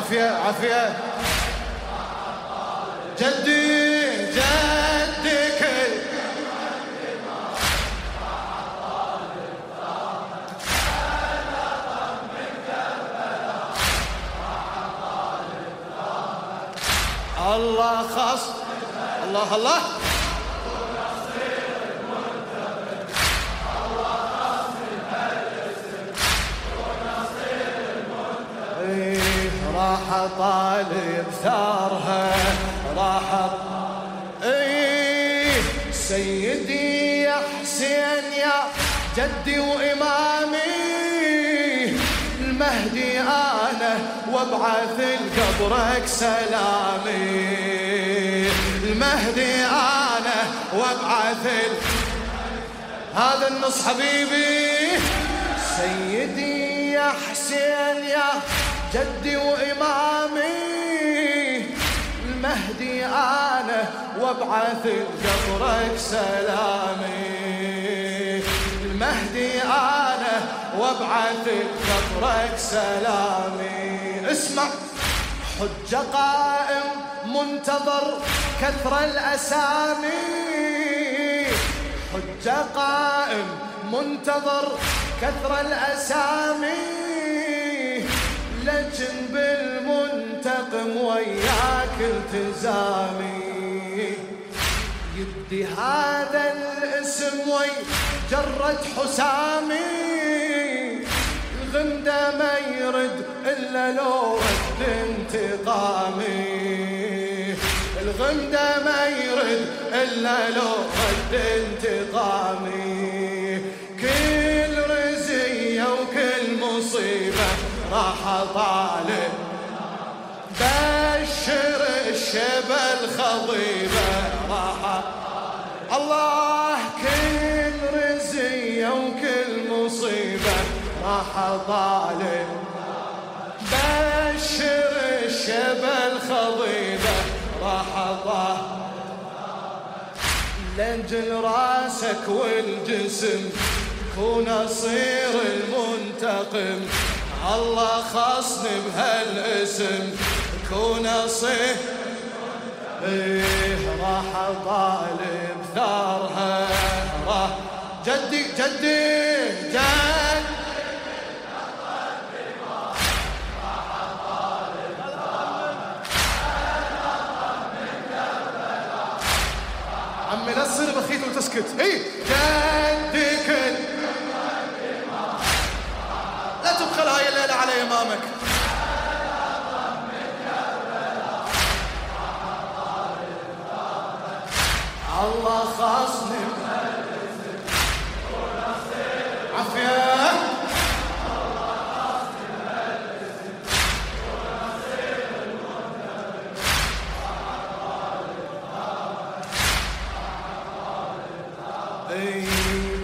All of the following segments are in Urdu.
عافية عافية جدي جدك الله خاص الله الله طالب ثارها راح ايه سيدي يا حسين يا جدي وامامي المهدي انا وابعث لقبرك سلامي. المهدي انا وابعث هذا النص حبيبي. سيدي يا حسين يا جدي وإمامي المهدي أنا وابعث لقبرك سلامي. المهدي أنا وابعث لقبرك سلامي. اسمع، حج قائم منتظر كثر الأسامي. حج قائم منتظر كثر الأسامي. لكن بالمنتقم وياك التزامي. يدي هذا الاسم وي جرد حسامي. الغمدة ما يرد إلا لو رد انتقامي. الغمدة ما يرد إلا لو رد انتقامي. راح طالب بشر الشبه الخضيبة راح الله كل رزية وكل مصيبة راح طالب بشر الشبه الخضيبة راح طالب لنجل راسك والجسم كون اصير المنتقم الله خصني بهالاسم كون اصير ايه راح طالب ثارها راح جدي جدي جد عمي لا تصير بخيت وتسكت اي جدك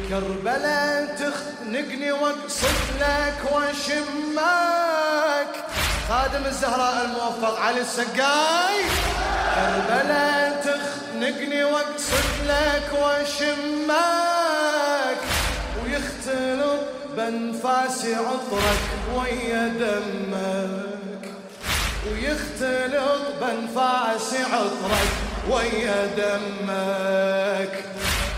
كربلاء تخنقني واقصد لك واشمك خادم الزهراء الموفق علي السقاي. كربلاء تخنقني واقصد لك واشمك ويختلط بانفاسي عطرك ويا دمك. ويختلط بانفاسي عطرك ويا دمك.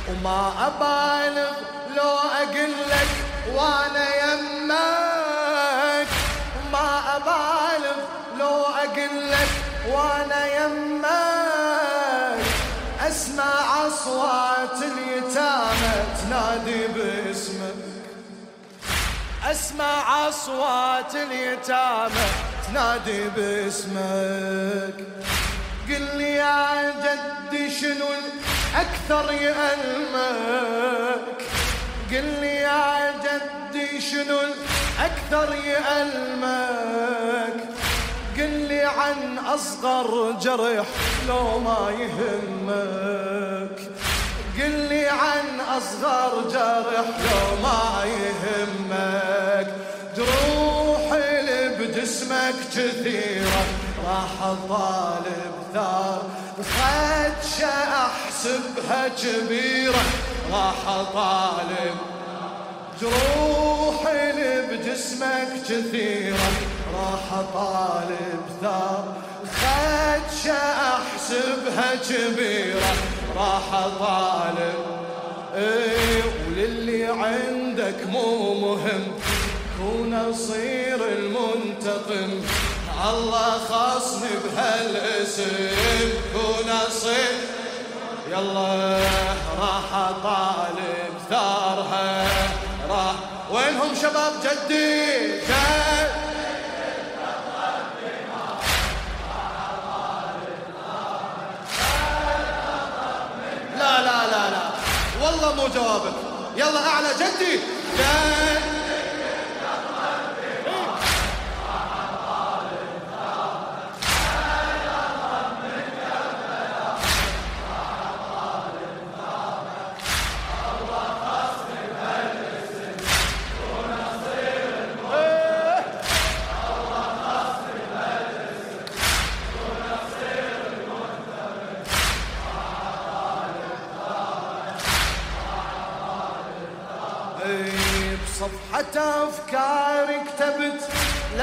وما ابالغ لو اقول لك وانا يمك. وما ابالغ لو اقول لك وانا يمك. اسمع اصوات اليتامى تنادي باسمك. اسمع اصوات اليتامى تنادي باسمك. قل لي يا جدي شنو اكثر يألمك. قل لي يا جدي شنو اكثر يألمك. قل لي عن اصغر جرح لو ما يهمك. قل لي عن اصغر جرح لو ما يهمك. جروح اللي بجسمك كثيرة، راح طالب ثار. خدشة احسبها كبيرة راح طالب جروح اللي بجسمك كثيرة راح طالب ثار. خدشة احسبها كبيرة راح طالب ايه وللي عندك مو مهم. كون اصير المنتقم. الله خاصني بهالاسم. كون اصير يلا راح طالب ثارها راح وينهم شباب جدي؟ جد. لا لا لا لا. والله مو جوابك. يلا اعلى جدي. جد.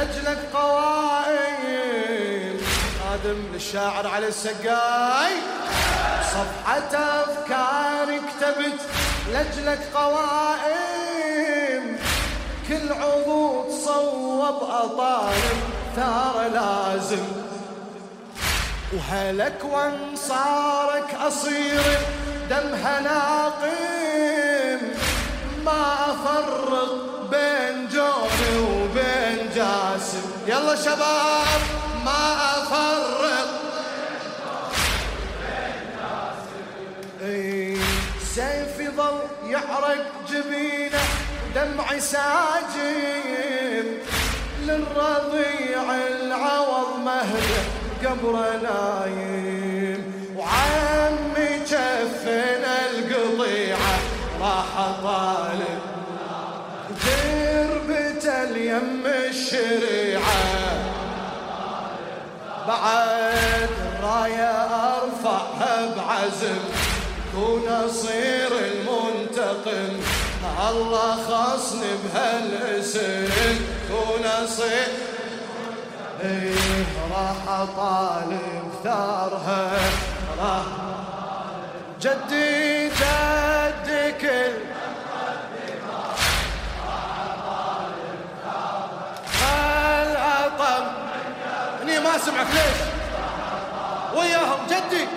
لجلك قوائم. خادم للشاعر علي السقاي. بصفحة أفكاري كتبت لجلك قوائم. كل عضو تصوب أطالب ثار لازم. وهلك وانصارك أصير دمها ناقم. ما أفرق بين يلا شباب، ما أفرق. سيفي ظل يحرق جبينه دمعي ساجم للرضيع العوض مهده قبره نايم. وعمي جفنا القطيعه راح طالب دربة اليم الشريعة. بعد راية ارفعها بعزم. كون اصير المنتقم. الله خصني بهالاسم. كون اصير ايه راح اطالب ثارها. راح جدي جدي اني ما ليش وياهم جدي.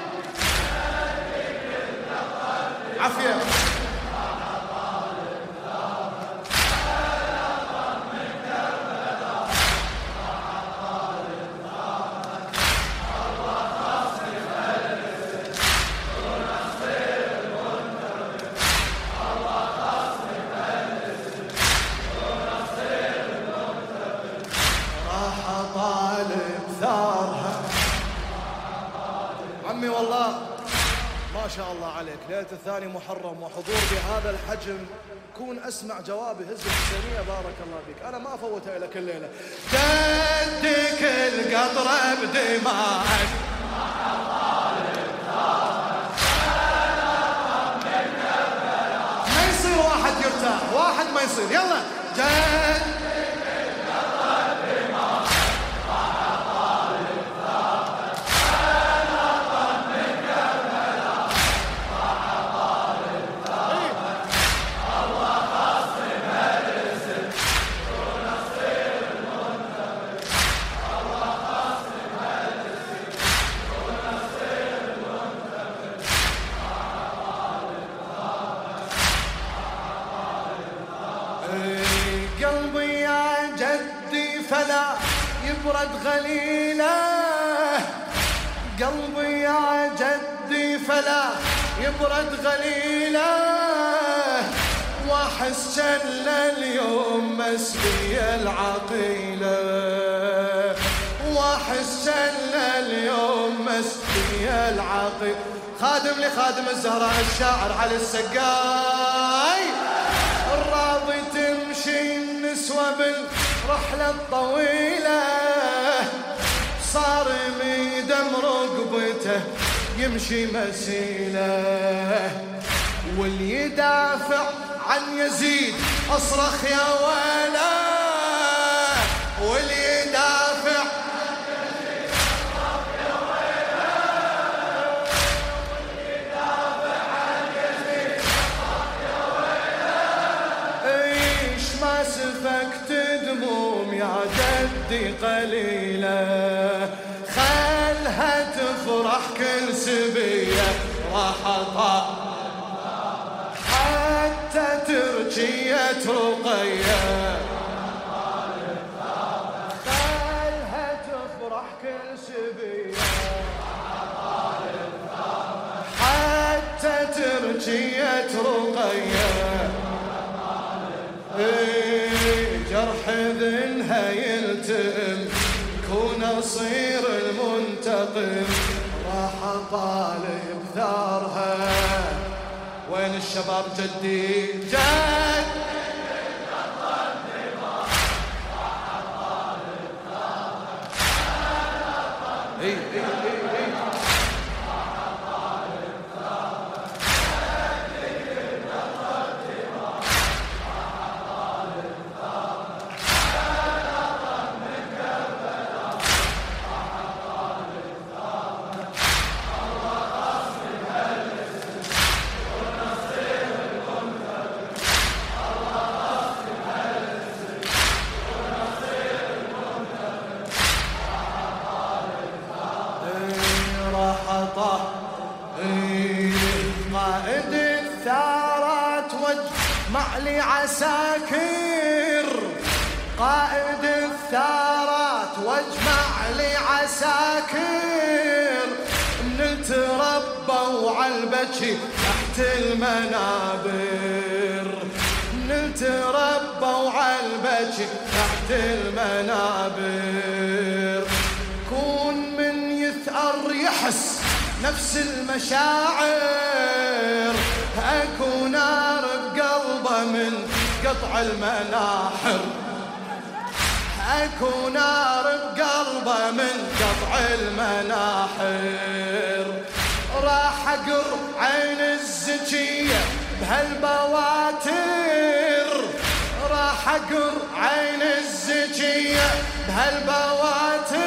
عافيه شاء الله عليك. ليلة الثاني محرم وحضور بهذا الحجم. كون اسمع جوابي هز الحسينية، بارك الله فيك. انا ما فوتها لك الليلة جدك القطرة بدماءك. ما يصير واحد يرتاح، واحد ما يصير. يلا. جد يبرد غليله واحس جل اليوم مسبي العقيله واحس جل اليوم مسبي العقيله خادم لخادم الزهراء الشاعر علي السقاي. الراضي تمشي النسوة بالرحلة الطويلة. صار ميدم رقبته يمشي مسيله واللي يدافع عن يزيد اصرخ يا ولا واللي يدافع خلها تفرح كل سبيه راح اطال حتى ترجية رقية خلها تفرح كل سبية حتى ترجية رقية جرح ذنها يلتئم نصير المنتقم. راح اطالب ثارها وين الشباب جدي جد! واجمع لي عساكر، قائد الثارات، واجمع لي عساكر. من التربوا على البكي تحت المنابر. من التربوا على البكي تحت المنابر. كون من يثأر يحس نفس المشاعر. المناحر اكو نار بقلبه من قطع المناحر. راح اقر عين الزكية بهالبواتر. راح اقر عين الزكية بهالبواتر.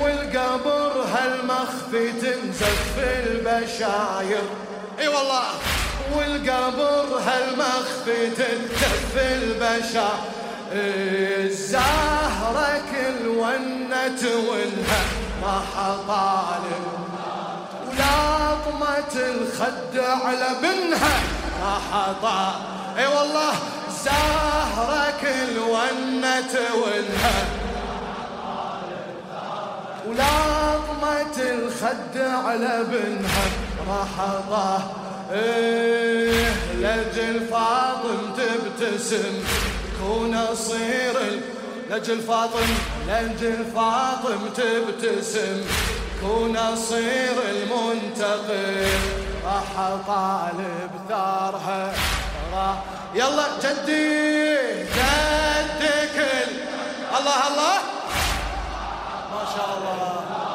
والقبر هالمخفي تنزف البشاير. اي والله. والقبر هالمخفي تنزف البشاير الزهرة كل ونت ونها راح اطالب ولاطمة الخد على بنها راح اطالب اي والله، زهرة كل ونت ونها ولطمة الخد على بنها راح اطاه لجل فاطم تبتسم، كون اصير لجل فاطم لجل فاطم تبتسم، كون اصير المنتقم. راح اطالب دارها يلا جدي، جدك الله الله. ما شاء الله.